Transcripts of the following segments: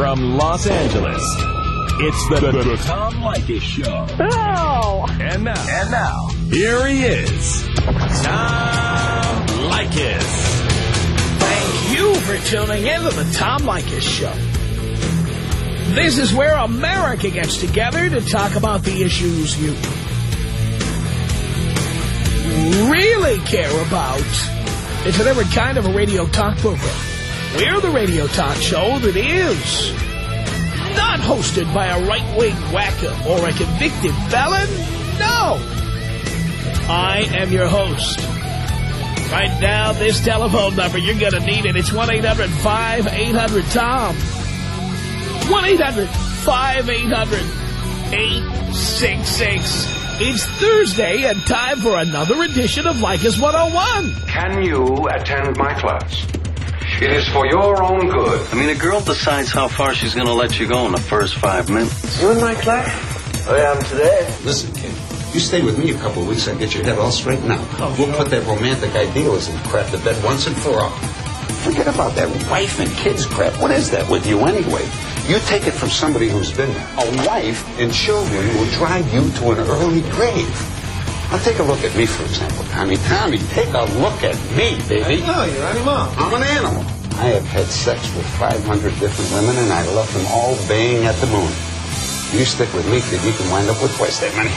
From Los Angeles, it's the, the, the Tom Leykis Show. Oh. And now, and now, here he is, Tom Leykis. Thank you for tuning in to the Tom Leykis Show. This is where America gets together to talk about the issues you really care about. It's a different kind of a radio talk program. We're the radio talk show that is not hosted by a right-wing whacker or a convicted felon. No. I am your host. Right now, this telephone number. You're going to need it. It's 1-800-5800-TOM. 1-800-5800-866. It's Thursday and time for another edition of Leykis 101. Can you attend my class? It is for your own good. I mean, a girl decides how far she's going to let you go in the first five minutes. You in my class? Oh, I am today. Listen, kid, you stay with me a couple of weeks, I get your head all straightened out. Oh, we'll sure. put that romantic idealism crap to bed once and for all. Forget about that wife and kids crap. What is that with you anyway? You take it from somebody who's been there. A wife and children will drive you to an early grave. Now take a look at me, for example, Tommy. Tommy, take a look at me, baby. No, you're animal. I'm an animal. I have had sex with 500 different women, and I left them all baying at the moon. You stick with me, kid, you can wind up with twice that many.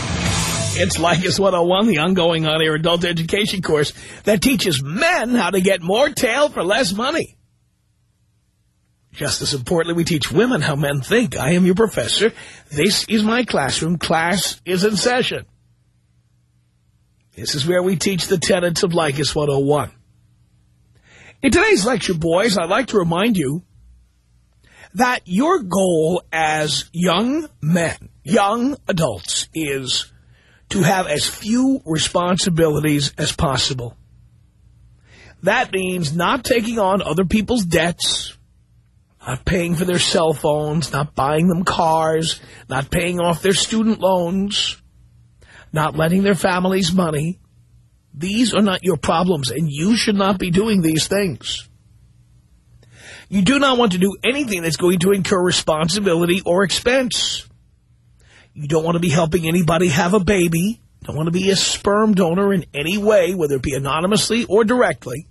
It's Leykis 101, the ongoing on-air adult education course that teaches men how to get more tail for less money. Just as importantly, we teach women how men think. I am your professor. This is my classroom. Class is in session. This is where we teach the tenets of Leykis 101. In today's lecture, boys, I'd like to remind you that your goal as young men, young adults, is to have as few responsibilities as possible. That means not taking on other people's debts, not paying for their cell phones, not buying them cars, not paying off their student loans, not lending their families money. These are not your problems, and you should not be doing these things. You do not want to do anything that's going to incur responsibility or expense. You don't want to be helping anybody have a baby. Don't want to be a sperm donor in any way, whether it be anonymously or directly.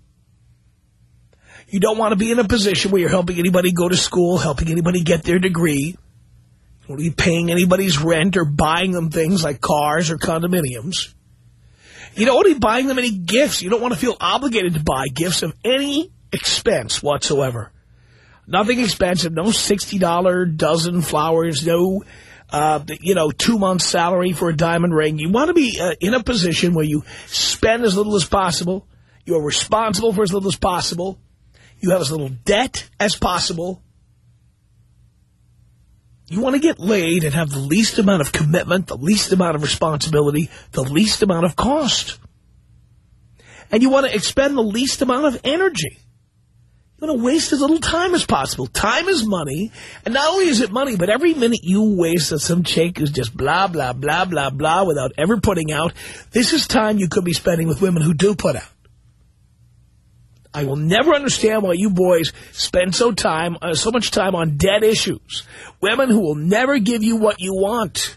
You don't want to be in a position where you're helping anybody go to school, helping anybody get their degree. You don't want to be paying anybody's rent or buying them things like cars or condominiums. You don't want to be buying them any gifts. You don't want to feel obligated to buy gifts of any expense whatsoever. Nothing expensive, no $60 dozen flowers, no, uh, you know, two months salary for a diamond ring. You want to be uh, in a position where you spend as little as possible. You're responsible for as little as possible. You have as little debt as possible. You want to get laid and have the least amount of commitment, the least amount of responsibility, the least amount of cost. And you want to expend the least amount of energy. You want to waste as little time as possible. Time is money. And not only is it money, but every minute you waste on some chick who's just blah, blah, blah, blah, blah without ever putting out, this is time you could be spending with women who do put out. I will never understand why you boys spend so time, uh, so much time on dead issues. Women who will never give you what you want.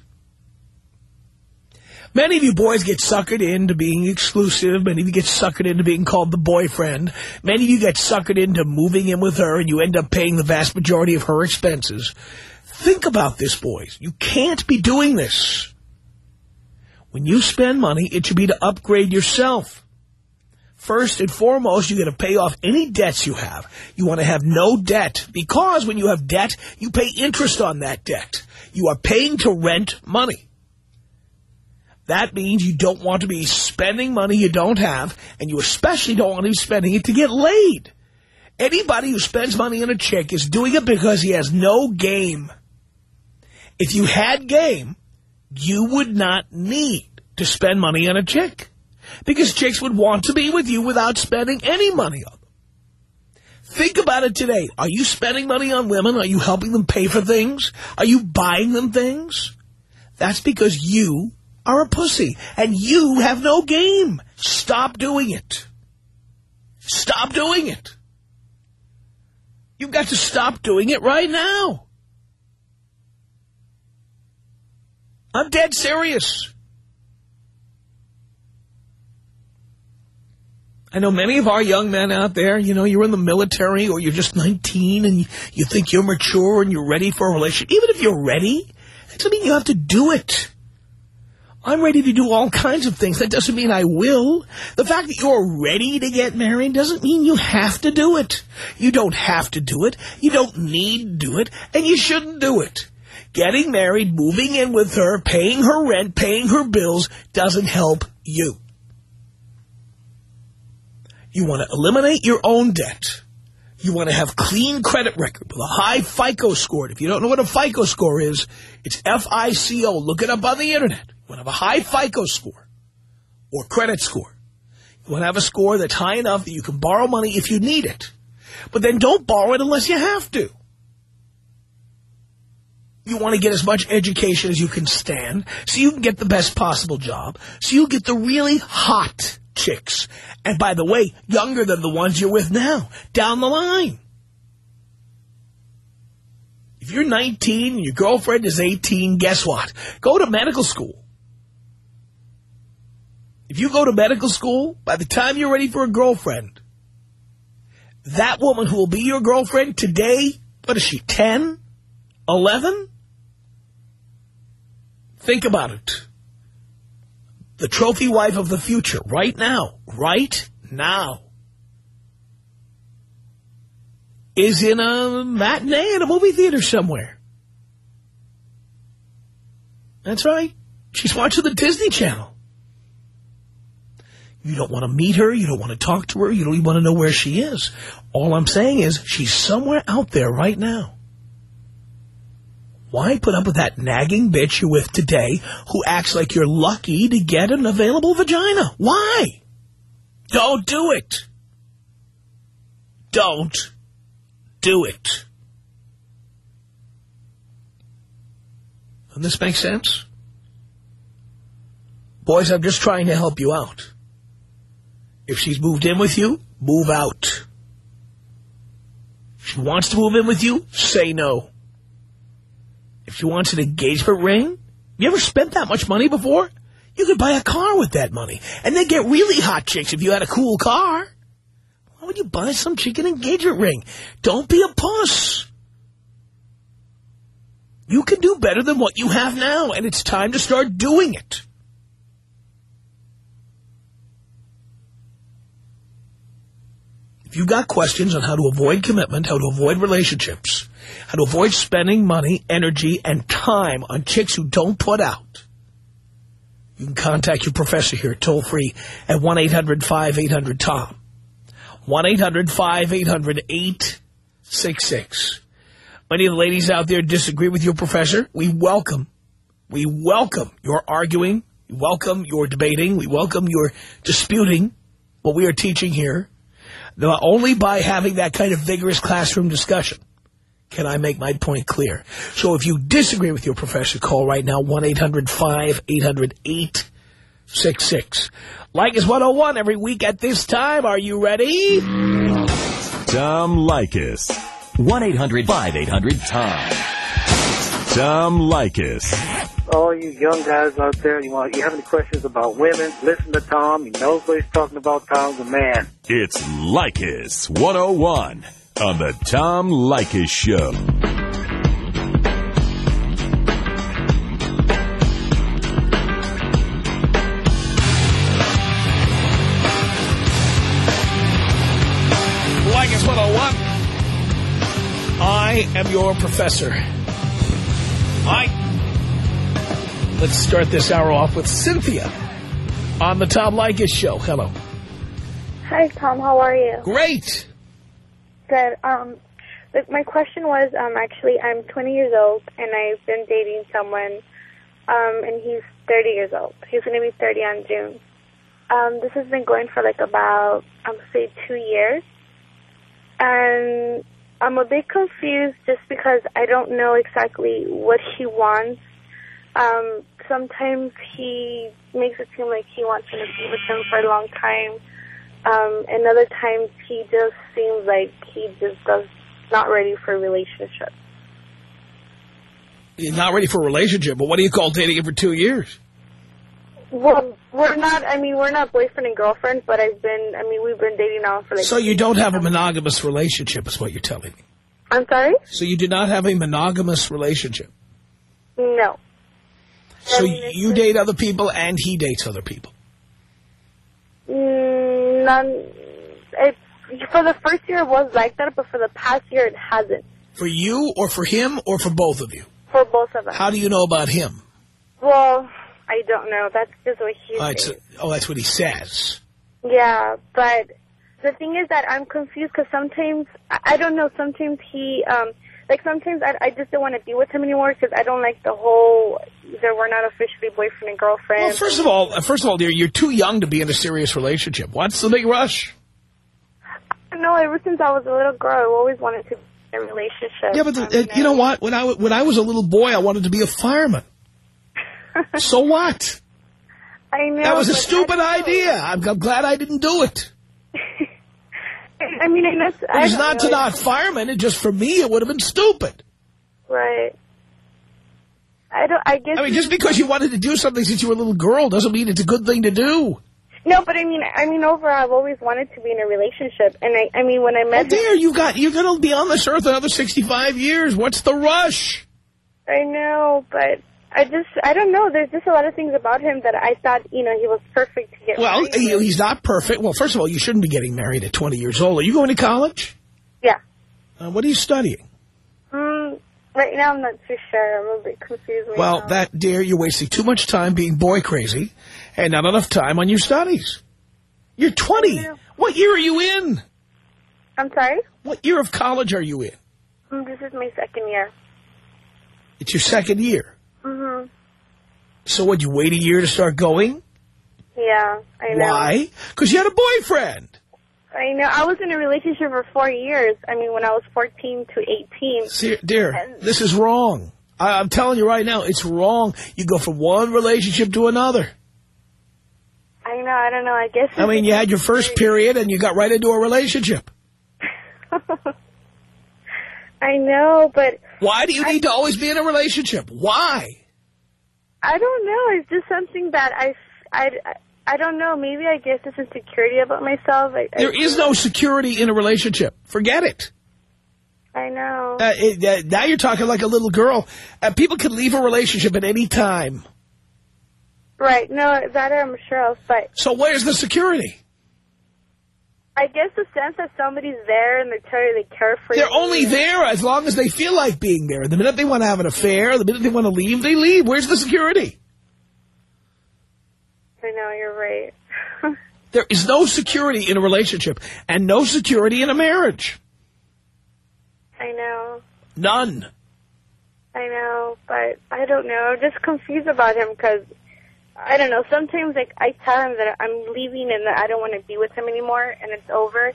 Many of you boys get suckered into being exclusive. Many of you get suckered into being called the boyfriend. Many of you get suckered into moving in with her and you end up paying the vast majority of her expenses. Think about this, boys. You can't be doing this. When you spend money, it should be to upgrade yourself. First and foremost, you got to pay off any debts you have. You want to have no debt because when you have debt, you pay interest on that debt. You are paying to rent money. That means you don't want to be spending money you don't have, and you especially don't want to be spending it to get laid. Anybody who spends money on a chick is doing it because he has no game. If you had game, you would not need to spend money on a chick. Because chicks would want to be with you without spending any money on them. Think about it today. Are you spending money on women? Are you helping them pay for things? Are you buying them things? That's because you are a pussy and you have no game. Stop doing it. Stop doing it. You've got to stop doing it right now. I'm dead serious. I know many of our young men out there, you know, you're in the military or you're just 19 and you, think you're mature and you're ready for a relationship. Even if you're ready, that doesn't mean you have to do it. I'm ready to do all kinds of things. That doesn't mean I will. The fact that you're ready to get married doesn't mean you have to do it. You don't have to do it. You don't need to do it. And you shouldn't do it. Getting married, moving in with her, paying her rent, paying her bills doesn't help you. You want to eliminate your own debt. You want to have clean credit record with a high FICO score. If you don't know what a FICO score is, it's F-I-C-O. Look it up on the Internet. You want to have a high FICO score or credit score. You want to have a score that's high enough that you can borrow money if you need it. But then don't borrow it unless you have to. You want to get as much education as you can stand so you can get the best possible job, so you get the really hot chicks. And by the way, younger than the ones you're with now, down the line. If you're 19 and your girlfriend is 18, guess what? Go to medical school. If you go to medical school, by the time you're ready for a girlfriend, that woman who will be your girlfriend today, what is she, 10? 11? Think about it the trophy wife of the future, right now, right now, is in a matinee at a movie theater somewhere. That's right. She's watching the Disney Channel. You don't want to meet her. You don't want to talk to her. You don't even want to know where she is. All I'm saying is she's somewhere out there right now. Why put up with that nagging bitch you're with today who acts like you're lucky to get an available vagina? Why? Don't do it. Don't do it. Doesn't this make sense? Boys, I'm just trying to help you out. If she's moved in with you, move out. If she wants to move in with you, say no. If she wants an engagement ring, you ever spent that much money before? You could buy a car with that money. And then get really hot chicks if you had a cool car. Why would you buy some chick an engagement ring? Don't be a puss. You can do better than what you have now, and it's time to start doing it. If you've got questions on how to avoid commitment, how to avoid relationships, how to avoid spending money, energy, and time on chicks who don't put out. You can contact your professor here toll-free at 1-800-5800-TOM. 1-800-5800-866. Many of the ladies out there disagree with your professor. We welcome, we welcome your arguing. We welcome your debating. We welcome your disputing what we are teaching here. Only by having that kind of vigorous classroom discussion can I make my point clear. So if you disagree with your professor, call right now, 1-800-5800-866. Leykis 101 every week at this time. Are you ready? Tom Leykis. 1-800-5800-TOM. Tom Leykis. All you young guys out there, you want you have any questions about women, listen to Tom. He knows what he's talking about. Tom's a man. It's Leykis 101 on the Tom Leykis Show. Leykis 101. I am your professor. I. Let's start this hour off with Cynthia on the Tom Leykis Show. Hello. Hi, Tom. How are you? Great. Good. Um, look, my question was, um, actually, I'm 20 years old, and I've been dating someone, um, and he's 30 years old. He's going to be 30 on June. Um, this has been going for like about, I'm say, two years. And I'm a bit confused just because I don't know exactly what he wants. Um, sometimes he makes it seem like he wants me to be with him for a long time. Um, and other times he just seems like he just does not ready for a relationship. You're not ready for a relationship, but what do you call dating him for two years? Well, we're not, I mean, we're not boyfriend and girlfriend, but I've been, I mean, we've been dating now for like... So you don't have a monogamous relationship is what you're telling me. I'm sorry? So you do not have a monogamous relationship. No. So I mean, you date other people and he dates other people. Mm, none, it, for the first year it was like that, but for the past year it hasn't. For you or for him or for both of you? For both of us. How do you know about him? Well, I don't know. That's just what he Oh, says. oh, that's what he says. Yeah, but the thing is that I'm confused because sometimes I I don't know. Sometimes he, um, like sometimes I, I just don't want to deal with him anymore because I don't like the whole. Either we're not officially boyfriend and girlfriend. Well, first of all, first of all, dear, you're too young to be in a serious relationship. What's the big rush? no, ever since I was a little girl, I always wanted to be in a relationship. Yeah, but the, I mean, you know what? When I when I was a little boy, I wanted to be a fireman. so what? I know That was a stupid I don't know. idea. I'm, I'm glad I didn't do it. I mean, I guess It's don't to not firemen. It just for me, it would have been stupid. right. I don't. I guess. I mean, just because you wanted to do something since you were a little girl doesn't mean it's a good thing to do. No, but I mean, I mean, overall, I've always wanted to be in a relationship, and I, I mean, when I Oh, met him, dear, you got you're going to be on this earth another 65 years. What's the rush? I know, but I just, I don't know. There's just a lot of things about him that I thought, you know, he was perfect to get Well, married with. he's not perfect. Well, first of all, you shouldn't be getting married at 20 years old. Are you going to college? Yeah. Uh, what are you studying? Mm, right now, I'm not too sure. I'm a little bit confused. right Well, now. that, dear, you're wasting too much time being boy crazy and not enough time on your studies. You're 20. What year are you in? I'm sorry. What year of college are you in? Mm, This is my second year. It's your second year. Mhm. So would you wait a year to start going? Yeah, I know. Why? Because you had a boyfriend. I know. I was in a relationship for four years. I mean, when I was 14 to 18. See, dear, this is wrong. I, I'm telling you right now, it's wrong. You go from one relationship to another. I know. I don't know. I guess. I mean, you had your first period and you got right into a relationship. I know, but Why do you need to always be in a relationship? Why? I don't know. It's just something that I, I, I don't know. Maybe I guess it's insecurity about myself. I, I There is no security in a relationship. Forget it. I know. Uh, it uh, now you're talking like a little girl. Uh, people can leave a relationship at any time. Right. No, that I'm sure of. But So where's the security? I guess the sense that somebody's there and they tell you they care for you. They're only there as long as they feel like being there. The minute they want to have an affair, the minute they want to leave, they leave. Where's the security? I know. You're right. There is no security in a relationship and no security in a marriage. I know. None. I know. But I don't know. I'm just confused about him because. I don't know. Sometimes, like, I tell him that I'm leaving and that I don't want to be with him anymore, and it's over.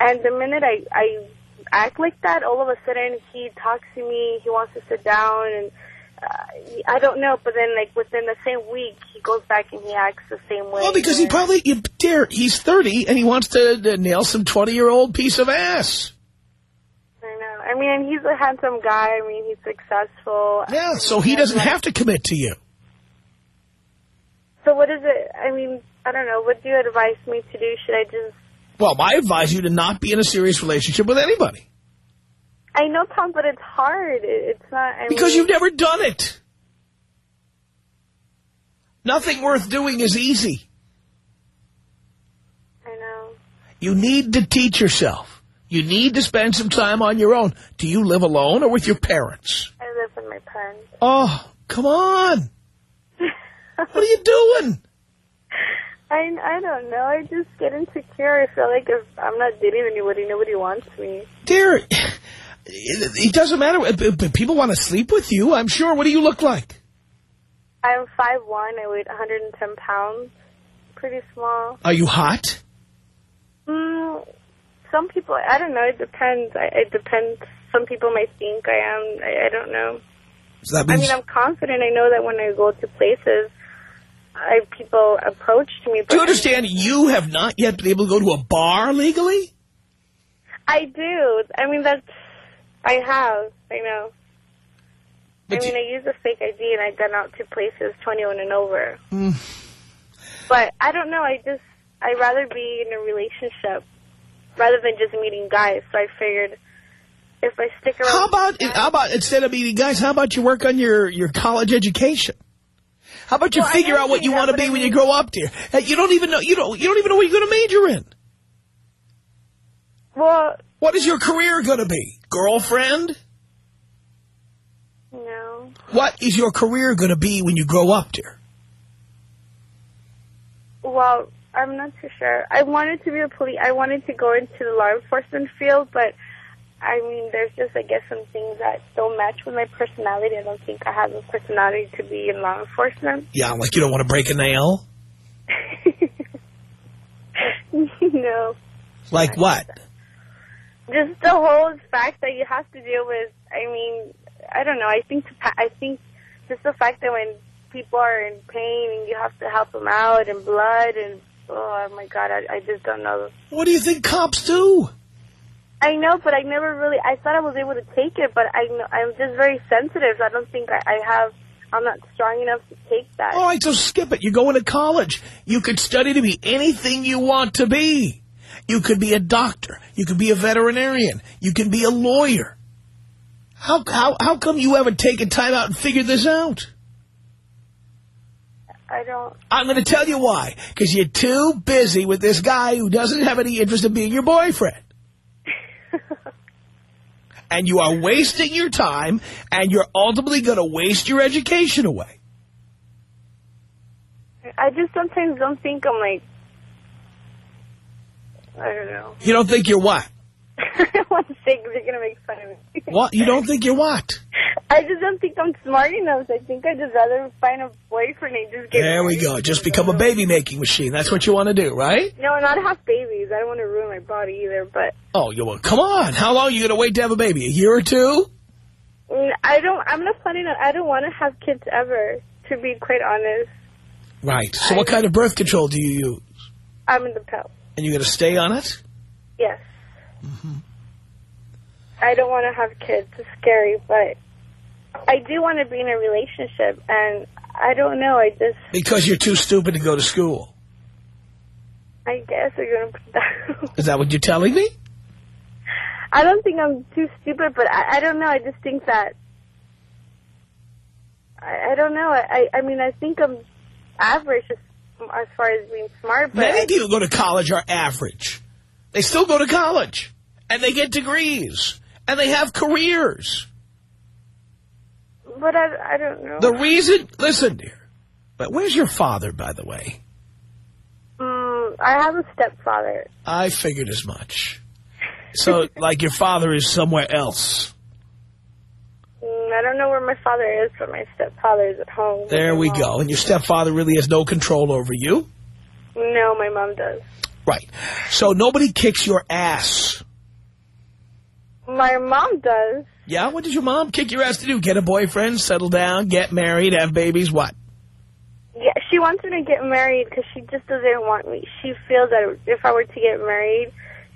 And the minute I I act like that, all of a sudden he talks to me. He wants to sit down, and uh, I don't know. But then, like within the same week, he goes back and he acts the same way. Well, because he probably, you dare, he's 30 and he wants to uh, nail some 20-year-old piece of ass. I know. I mean, he's a handsome guy. I mean, he's successful. Yeah, so he doesn't have to commit to you. So what is it? I mean, I don't know. What do you advise me to do? Should I just? Well, I advise you to not be in a serious relationship with anybody. I know, Tom, but it's hard. It's not. I Because mean, you've never done it. Nothing worth doing is easy. I know. You need to teach yourself. You need to spend some time on your own. Do you live alone or with your parents? I live with my parents. Oh, come on. What are you doing? I, I don't know. I just get insecure. I feel like if I'm not dating anybody, nobody wants me. Dear, it, it doesn't matter. People want to sleep with you, I'm sure. What do you look like? I'm five one. I weigh 110 pounds. Pretty small. Are you hot? Mm, some people, I don't know. It depends. I, it depends. Some people might think I am. I, I don't know. So that I mean, I'm confident. I know that when I go to places, I people approach me. Do you understand you have not yet been able to go to a bar legally? I do. I mean, that's I have. I know. But I mean, you- I use a fake ID and I've gone out to places 21 and over. Mm. But I don't know. I just I'd rather be in a relationship rather than just meeting guys. So I figured if I stick around. How about how about instead of meeting guys, how about you work on your your college education? How about you Well, figure out what you want to be I when you grow up, dear? You don't even know you don't you don't even know what you're going to major in. Well, What is your career going to be? Girlfriend? no. What is your career going to be when you grow up, dear? Well, I'm not too sure. I wanted to be a police. I wanted to go into the law enforcement field, but I mean, there's just I guess some things that don't match with my personality. I don't think I have a personality to be in law enforcement. Yeah, like you don't want to break a nail? no. Like what? just the whole fact that you have to deal with. I mean, I don't know. I think I think just the fact that when people are in pain and you have to help them out and blood and oh my god, I, I just don't know. What do you think cops do? I know, but I never really. I thought I was able to take it, but I know, I'm just very sensitive. So I don't think I, I have. I'm not strong enough to take that. All right, so skip it. You're going to college. You could study to be anything you want to be. You could be a doctor. You could be a veterinarian. You can be a lawyer. How, how, how come you haven't taken time out and figured this out? I don't. I'm going to tell you why. Because you're too busy with this guy who doesn't have any interest in being your boyfriend. And you are wasting your time, and you're ultimately going to waste your education away. I just sometimes don't think I'm like. I don't know. You don't think you're what? I don't want to say 'cause they're gonna make fun of me. What? You don't think you're what? I just don't think I'm smart enough. I think I'd just rather find a boyfriend and just get There we go. Just become a baby-making machine. That's what you want to do, right? No, not have babies. I don't want to ruin my body either. But Oh, you well, come on. How long are you going to wait to have a baby? A year or two? mm, I don't. I'm not planning on. I don't want to have kids ever. To be quite honest, Right. So what kind of birth control do you use? I'm in the pill. And you're going to stay on it? Yes. Mm-hmm. I don't want to have kids. It's scary, but I do want to be in a relationship, and I don't know. I just, Because you're too stupid to go to school. I guess you're gonna put that. Is that what you're telling me? I don't think I'm too stupid, but I, I don't know. I just think that I, I don't know. I, I mean, I think I'm average as, as far as being smart, but Many I, people go to college are average. They still go to college. And they get degrees. And they have careers. But I, I don't know. The reason... Listen, dear. But where's your father, by the way? Mm, I have a stepfather. I figured as much. So, like, your father is somewhere else. Mm, I don't know where my father is, but my stepfather is at home. There we mom. go. And your stepfather really has no control over you. No, my mom does. Right. So nobody kicks your ass. My mom does. Yeah? What did your mom kick your ass to do? Get a boyfriend, settle down, get married, have babies, what? Yeah, she wants me to get married because she just doesn't want me. She feels that if I were to get married,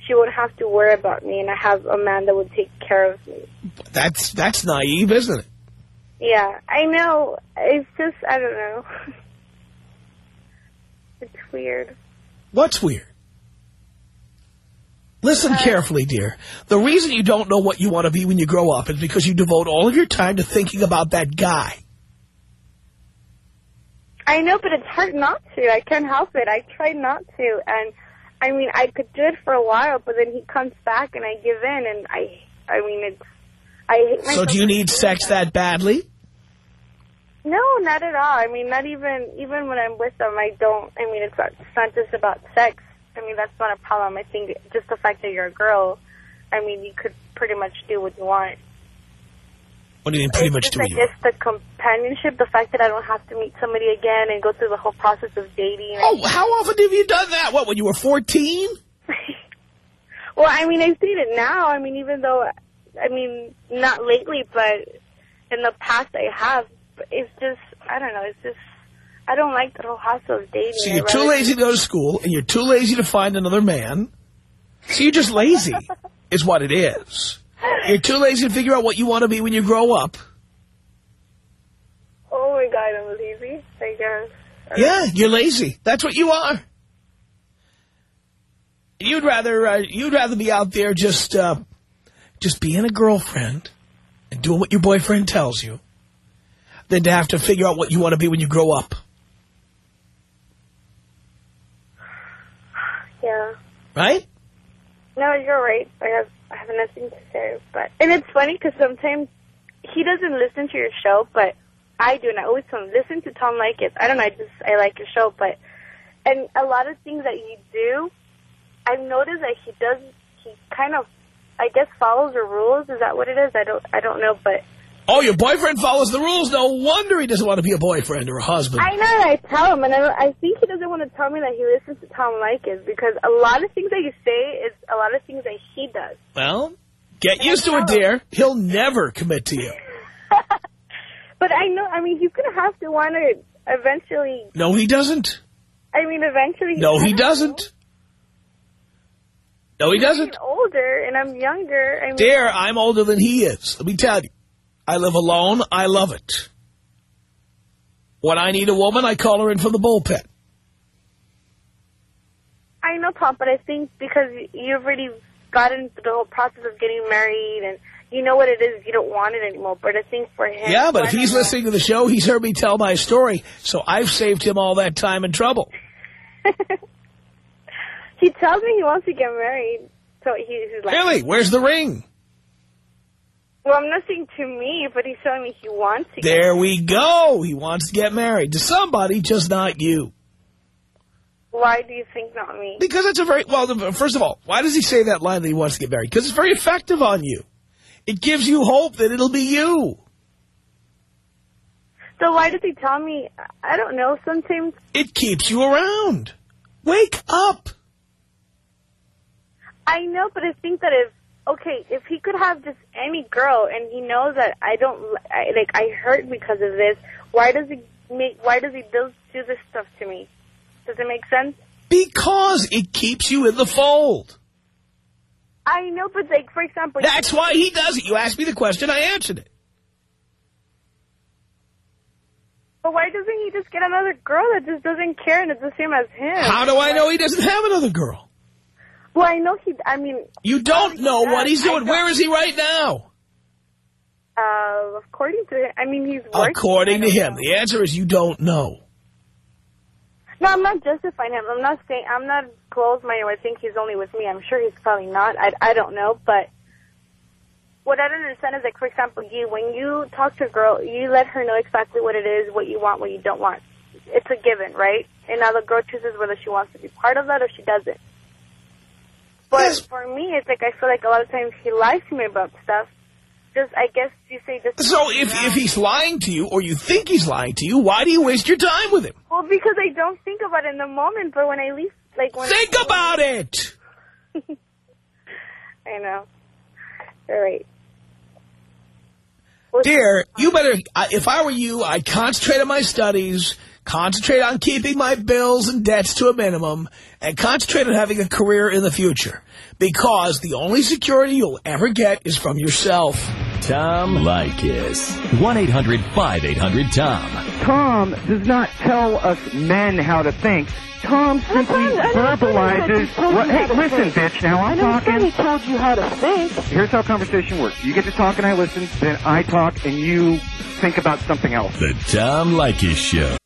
she wouldn't have to worry about me, and I have a man that would take care of me. That's that's naive, isn't it? Yeah, I know. It's just I don't know. it's weird. What's weird? Listen carefully, dear. The reason you don't know what you want to be when you grow up is because you devote all of your time to thinking about that guy. I know, but it's hard not to. I can't help it. I try not to, and I mean, I could do it for a while, but then he comes back, and I give in, and I, I mean, it's. I hate So do you need sex that badly? No, not at all. I mean, not even even when I'm with them, I don't. I mean, it's not, it's not just about sex. I mean, that's not a problem. I think just the fact that you're a girl, I mean, you could pretty much do what you want. What do you mean pretty it's much just, do I what you guess the companionship, the fact that I don't have to meet somebody again and go through the whole process of dating. Oh, how often have you done that? What, when you were 14? well, I mean, I've seen it now. I mean, even though, I mean, not lately, but in the past I have. It's just, I don't know. It's just, I don't like the whole hassle of dating. So you're too lazy to go to school, and you're too lazy to find another man. So you're just lazy, is what it is. You're too lazy to figure out what you want to be when you grow up. Oh my god, I'm lazy. I guess. Yeah, you're lazy. That's what you are. You'd rather uh, you'd rather be out there just uh, just being a girlfriend and doing what your boyfriend tells you than to have to figure out what you want to be when you grow up. Yeah. Right? No, you're right. I have I have nothing to say, but and it's funny because sometimes he doesn't listen to your show, but I do, and I always tell him listen to Tom Leykis. I don't know, I just I like your show, but and a lot of things that you do, I've noticed that he does. He kind of, I guess, follows the rules. Is that what it is? I don't I don't know, but Oh, your boyfriend follows the rules. No wonder he doesn't want to be a boyfriend or a husband. I know I tell him, and I, I think he doesn't want to tell me that he listens to Tom Leykis because a lot of things that you say is a lot of things that he does. Well, get used to it, dear. He'll never commit to you. But I know, I mean, he's going to have to want to eventually, No, he doesn't. I mean, eventually. No, he doesn't. No, he doesn't. I'm older and I'm younger. I mean, Dear, I'm older than he is. Let me tell you. I live alone. I love it. When I need a woman, I call her in from the bullpen. I know, Tom, but I think because you've already gotten through the whole process of getting married and you know what it is, you don't want it anymore. But I think for him. Yeah, but if he's listening to the show, he's heard me tell my story, so I've saved him all that time and trouble. he tells me he wants to get married. So he, he's like, Really? Where's the ring? Well, I'm not saying to me, but he's telling me he wants to get There we go. He wants to get married to somebody, just not you. Why do you think not me? Because it's a very, well, first of all, why does he say that line that he wants to get married? Because it's very effective on you. It gives you hope that it'll be you. So why does he tell me? I don't know. Sometimes It keeps you around. Wake up. I know, but I think that if okay, if he could have just any girl and he knows that I don't I, like I hurt because of this, why does he make? Why does he do do this stuff to me? Does it make sense? Because it keeps you in the fold. I know, but like for example, That's why he does it. You asked me the question, I answered it. But why doesn't he just get another girl that just doesn't care and it's the same as him? How do I know he doesn't have another girl? Well, I know he. I mean, You don't know what he's doing. Where is he right now? uh, according to him, I mean, he's working. According to him. know. The answer is you don't know. No, I'm not justifying him. I'm not saying I'm not closed-minded. I think he's only with me. I'm sure he's probably not. I I don't know, but what I don't understand is like, for example, you when you talk to a girl, you let her know exactly what it is, what you want, what you don't want. It's a given, right? And now the girl chooses whether she wants to be part of that or she doesn't. But for me, it's like I feel like a lot of times he lies to me about stuff. Just I guess you say just. So if, if he's lying to you or you think he's lying to you, why do you waste your time with him? well, because I don't think about it in the moment, but when I leave, like when Think about it. I know. You're. Well, Dear, you better, if I were you, I'd concentrate on my studies, concentrate on keeping my bills and debts to a minimum, and concentrate on having a career in the future. Because the only security you'll ever get is from yourself. Tom Leykis. 1-800-5800-TOM. Tom does not tell us men how to think. Tom simply verbalizes. What, hey, listen, bitch. Now I'm talking. He told you how to think. Here's how conversation works. You get to talk and I listen. Then I talk and you think about something else. The Tom Leykis Show.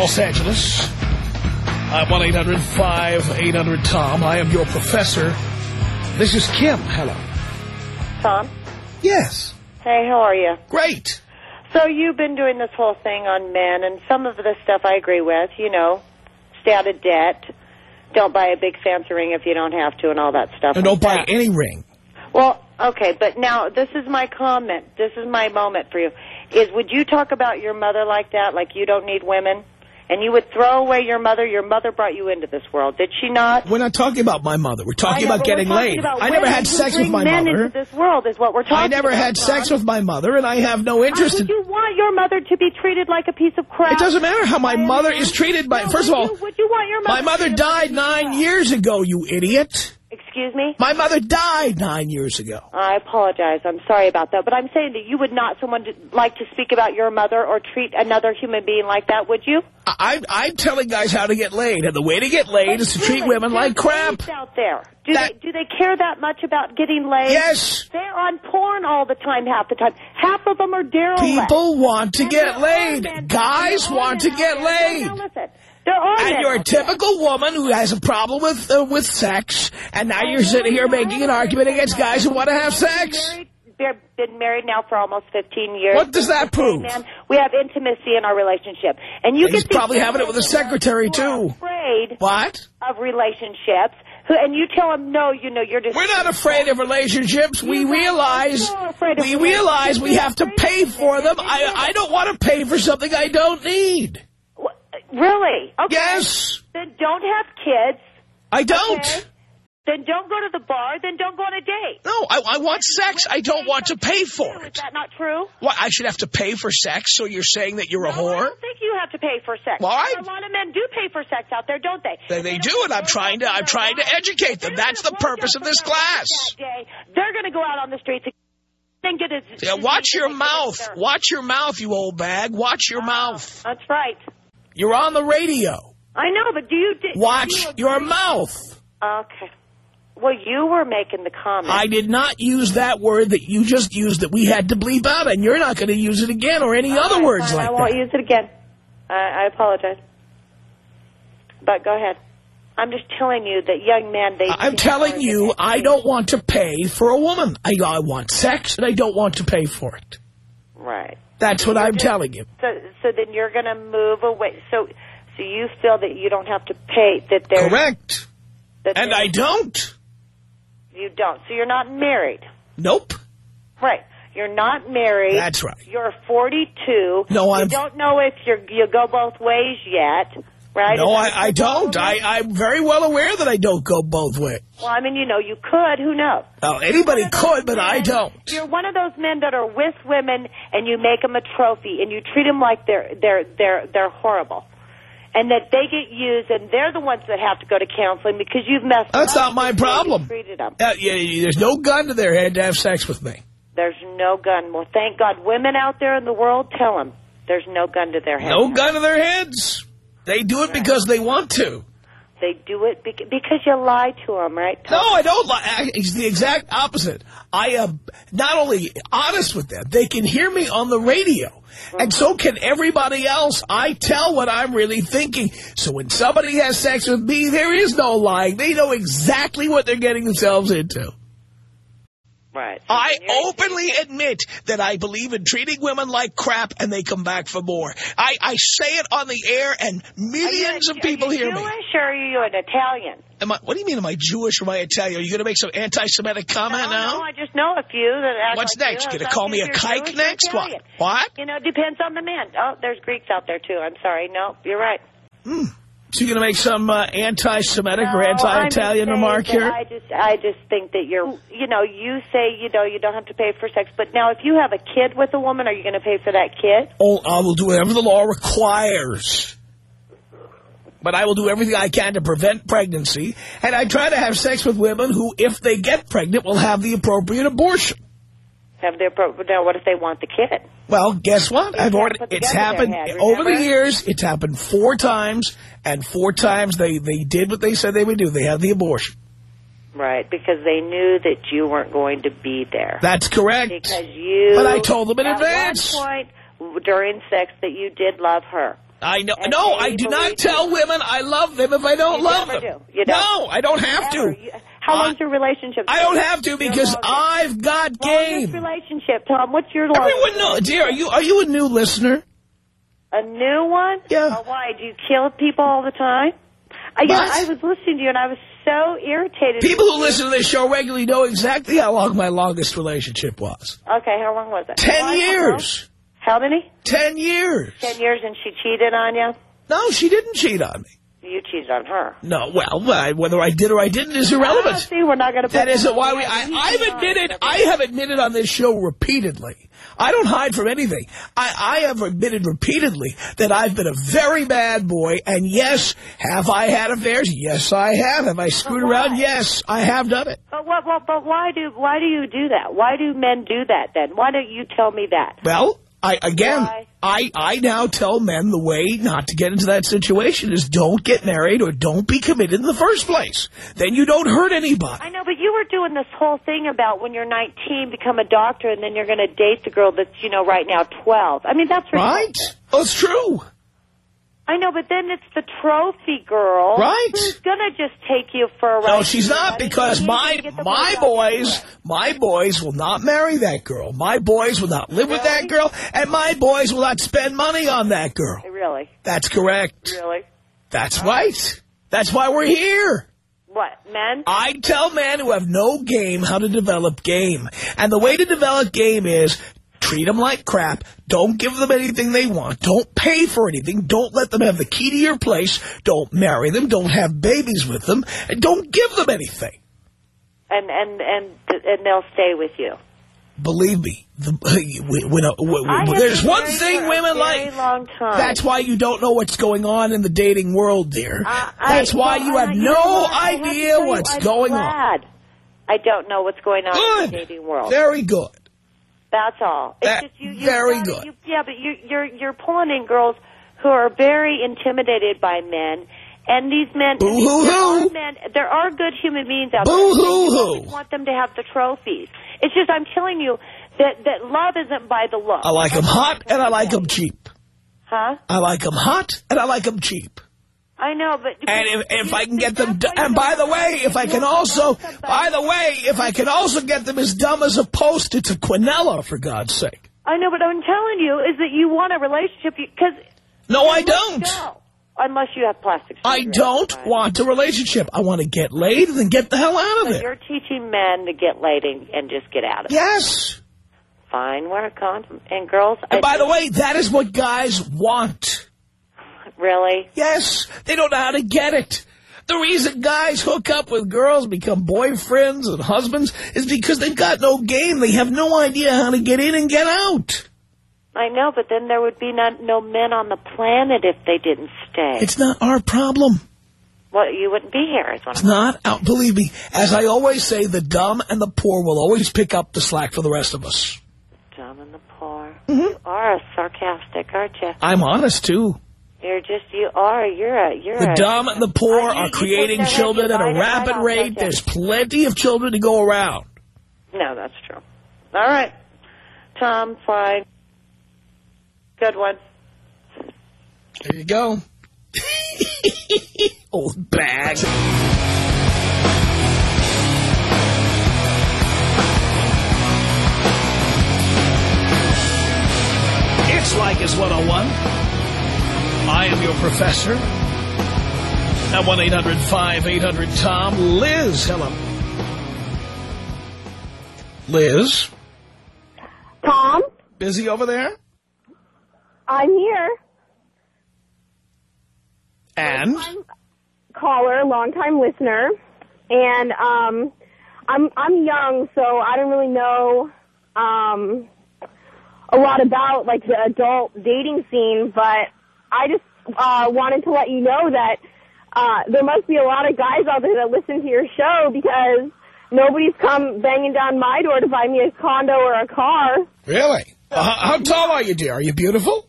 Los Angeles. I'm 1-800-5800-TOM. I am your professor. This is Kim. Hello. Tom? Yes. Hey, how are you? Great. So you've been doing this whole thing on men, and some of the stuff I agree with. You know, stay out of debt. Don't buy a big fancy ring if you don't have to, and all that stuff. And like don't buy that. any ring. Well, okay, but now this is my comment. This is my moment for you. Is would you talk about your mother like that? Like you don't need women, and you would throw away your mother. Your mother brought you into this world, did she not? We're not talking about my mother. We're talking know, about getting talking laid. about I never had sex with my men mother. Into this world is what we're talking I never about, had sex with my mother, and I have no interest Would in... you want your mother to be treated like a piece of crap? It doesn't matter how my a mother man? is treated by... No, First of all, you, would you want your mother my mother died nine years ago, you idiot. Excuse me? My mother died nine years ago. I apologize. I'm sorry about that. But I'm saying that you would not someone to, like to speak about your mother or treat another human being like that, would you? I, I'm telling guys how to get laid, and the way to get laid is to treat women like crap. out there. Do That- they do they care that much about getting laid? Yes. They're on porn all the time, half the time. Half of them are derelict. People want to And get laid. Guys want to get laid. Now listen, And you're a typical woman who has a problem with uh, with sex, and now you're sitting here making an argument against guys who want to have sex. Married- They've been married now for almost 15 years. What does that prove? Man, we have intimacy in our relationship, and you He's probably having it with a secretary, too. Afraid What? of relationships, who, and you tell them, no, you know, you're just. We're not afraid of relationships. We realize so afraid of we realize we have to pay for them. I I don't want to pay for something I don't need. Really? Okay. Yes, Then don't have kids. I don't. Okay. Then don't go to the bar. Then don't go on a date. No, I, I want sex. I don't want to pay for Is it. that not true? What? I should have to pay for sex? So you're saying that you're a No, I whore? don't think you have to pay for sex. Well, I- a lot of men do pay for sex out there, don't they? They, they do, and I'm trying to I'm trying to educate them. That's the purpose of this class. Day, they're going to go out on the streets and get it. Yeah, watch your mouth. Watch your mouth, you old bag. Watch your ah, mouth. That's right. You're on the radio. I know, but do you? Watch you your mouth. Okay. Well, you were making the comment. I did not use that word that you just used that we had to bleep out, and you're not going to use it again or any other All right, words fine, like I won't that. use it again. I, I apologize. But go ahead. I'm just telling you that young men, they... I'm telling you, I don't want to pay for a woman. I, I want sex, and I don't want to pay for it. Right. That's what I'm telling you. So, so then you're going to move away. So, so you feel that you don't have to pay, that there's... Correct. That And I don't. You don't. So you're not married. Nope. Right. You're not married. That's right. You're 42. No, I'm- You don't know if you're you go both ways yet, right? No, I, I don't. I, I'm very well aware that I don't go both ways. Well, I mean, you know, you could. Who knows? Well, anybody could, but I don't. You're one of those men that are with women, and you make them a trophy, and you treat them like they're they're they're they're horrible, and that they get used, and they're the ones that have to go to counseling because you've messed. That's up not my problem. Treated them. Uh, yeah, yeah, there's no gun to their head to have sex with me. There's no gun. Well, thank God, women out there in the world, tell them there's no gun to their head. No gun to their heads. They do it because they want to. They do it bec- because you lie to them, right? No, I don't. lie. it's the exact opposite. I am not only honest with them, they can hear me on the radio. And so can everybody else. I tell what I'm really thinking. So when somebody has sex with me, there is no lying. They know exactly what they're getting themselves into. Right. I openly admit that I believe in treating women like crap and they come back for more. I, I say it on the air and millions of people are you hear me. Jewish or are you an Italian? Am I, what do you mean, am I Jewish or am I Italian? Are you going to make some anti-Semitic comment no, now? No, I just know a few that act What's like next? You. You gonna call me a kike Jewish next? What? What? You know, it depends on the man. Oh, there's Greeks out there too. I'm sorry. No, you're right. Hmm. So you're going to make some uh, anti-Semitic or anti-Italian remark here? I just, I just think that you're, you know, you say, you know, you don't have to pay for sex, but now if you have a kid with a woman, are you going to pay for that kid? Oh, I will do whatever the law requires. But I will do everything I can to prevent pregnancy. And I try to have sex with women who, if they get pregnant, will have the appropriate abortion. Have their, pro- now what if they want the kid? Well, guess what? I've already, it's gun to their happened head, over the years. It's happened four times, and four times they, they did what they said they would do. They had the abortion. Right, because they knew that you weren't going to be there. That's correct. Because you... But I told them in at advance. one point during sex that you did love her. I know. And No, I do not tell women I love them if I don't You love them. do. You don't. No, I don't have Ever. to. How I- long's your relationship? I don't have to because I've got game. longest relationship, Tom. What's your longest? Everyone knows. Dear, are you are you a new listener? A new one? Yeah. Oh, why? Do you kill people all the time? I, yeah? I was listening to you and I was so irritated. People who listen to this show regularly know exactly how long my longest relationship was. Okay, how long was it? Ten Well, years. How many? Ten years. Ten years and she cheated on you? No, she didn't cheat on me. You cheated on her. No, well, I, whether I did or I didn't is irrelevant. Ah, see, we're not going to. That isn't why we. I, I've admitted. I have admitted on this show repeatedly. I don't hide from anything. I, I have admitted repeatedly that I've been a very bad boy. And yes, have I had affairs? Yes, I have. Have I screwed around? Yes, I have done it. But what? Well, but why do why do you do that? Why do men do that? Then why don't you tell me that? Well, I again, Why? I I now tell men the way not to get into that situation is don't get married or don't be committed in the first place. Then you don't hurt anybody. I know, but you were doing this whole thing about when you're 19, become a doctor, and then you're going to date the girl that's you know right now 12. I mean, that's Right? ridiculous. Oh, it's true. I know, but then it's the trophy girl, Right. Who's going to just take you for a ride? No, she's not because my didn't get the my boys my boys will not marry that girl. My boys will not live with that girl, and my boys will not spend money on that girl. Really, That's correct. really. That's right. That's why we're here. What men? I tell men who have no game how to develop game. And the way to develop game is treat them like crap. Don't give them anything they want. Don't pay for anything. Don't let them have the key to your place. Don't marry them. Don't have babies with them. And don't give them anything. And and and and they'll stay with you. Believe me, the, when, a- when, I have there's one thing women like. long time. That's why you don't know what's going on in the dating world, dear. Uh, I- That's why well, you I- have you know no? Have idea you, what's I'm going on. glad I don't know what's going on in the dating world. Very good. That's all. It's That- just you, you very gotta- good. You, yeah, but you, you're you're pulling in girls who are very intimidated by men, and these men. Boo-hoo-hoo. There are men. There are good human beings out there. Boo-hoo-hoo. You want them to have the trophies. It's just I'm telling you that that love isn't by the look. I like them hot and I like them cheap. Huh? I like them hot and I like them cheap. I know, but And if, if I can get them, and by the way, if I can also, by the way, if I can also get them as dumb as a post, it's a quinella, for God's sake. I know, but I'm telling you is that you want a relationship because No, I don't. no, unless you have plastic. surgery. I don't want a relationship. I want to get laid and then get the hell out of So it. you're teaching men to get laid and, and just get out of it. Yes. Fine, wear a condom. And girls, And by the way, that is what guys want. Really, Yes, they don't know how to get it. The reason guys hook up with girls, become boyfriends and husbands, is because they've got no game. They have no idea how to get in and get out. I know, but then there would be not, no men on the planet if they didn't stay. It's not our problem. well, you wouldn't be here. Is It's not out. Believe me, as I always say, the dumb and the poor will always pick up the slack for the rest of us. dumb and the poor. Mm-hmm. You are sarcastic, aren't you? I'm honest, too. You're just you are. You're a you're a The a, dumb and the poor I- you- are creating children at a right- right rapid rate. don't? There's plenty of children to go around. No, that's true. All right, Tom, fine. Good one. There you go. Old bag. It's Leykis 101. I am your professor. At 1-800-5800-TOM. Liz, hello. Liz, Tom, busy over there? I'm here. And? Caller, longtime listener, and um, I'm I'm young, so I don't really know um a lot about like the adult dating scene, but I just uh, wanted to let you know that uh, there must be a lot of guys out there that listen to your show because nobody's come banging down my door to buy me a condo or a car. Really? Uh, how, tall are you, dear? Are you beautiful?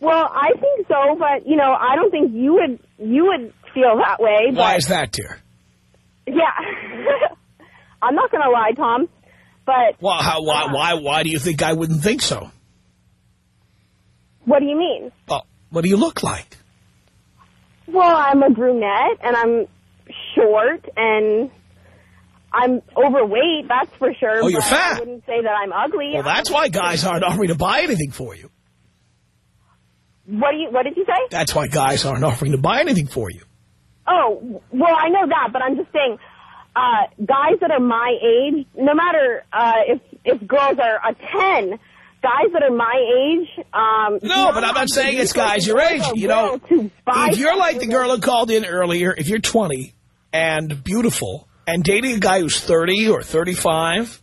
Well, I think so, but you know, I don't think you would you would feel that way. But Why is that, dear? yeah, I'm not gonna lie, Tom. But Well, how, why, why, why do you think I wouldn't think so? What do you mean? What do you look like? Well, I'm a brunette and I'm short and I'm overweight. That's for sure. Oh, you're fat. I wouldn't say that I'm ugly. Well, that's why guys aren't offering to buy anything for you. What do you? What did you say? That's why guys aren't offering to buy anything for you. Oh, well, I know that, but I'm just saying, uh, guys that are my age, no matter uh, if if girls are a ten, guys that are my age. Um, No, but I'm not saying it's guys your age. You know, if you're like the girl who called in earlier, if you're 20 and beautiful and dating a guy who's 30 or 35,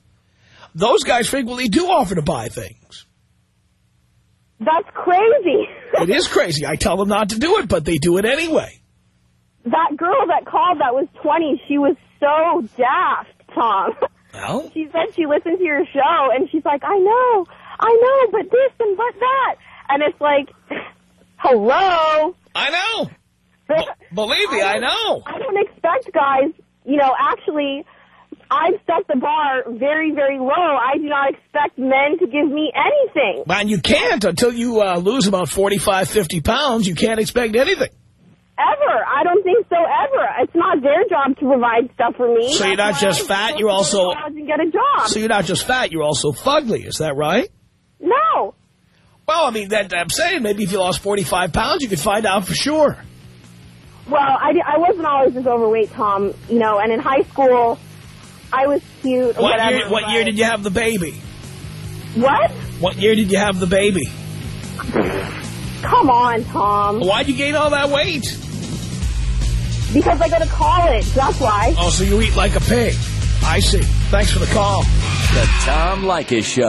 those guys frequently do offer to buy things. That's crazy. It is crazy. I tell them not to do it, but they do it anyway. that girl that called that was 20, she was so daft, Tom. Well? She said she listened to your show, and she's like, I know, I know, but this and but that. And it's like, hello? I know. B believe me, I know. I don't expect guys, you know, actually, I've set the bar very, very low. I do not expect men to give me anything. And you can't until you uh, lose about 45, 50 pounds. You can't expect anything. Ever. I don't think so ever. It's not their job to provide stuff for me. So you're not That's just fat, you're also- And get a job. So you're not just fat, you're also fugly. Is that right? No. Well, I mean, that I'm saying maybe if you lost 45 pounds, you could find out for sure. Well, I, I wasn't always this overweight, Tom. You know, and in high school, I was cute. What whatever, year, what year did you have the baby? What? What year did you have the baby? Come on, Tom. Why'd you gain all that weight? Because I go to college. That's why. Oh, so you eat like a pig. I see. Thanks for the call. The Tom Leykis Show.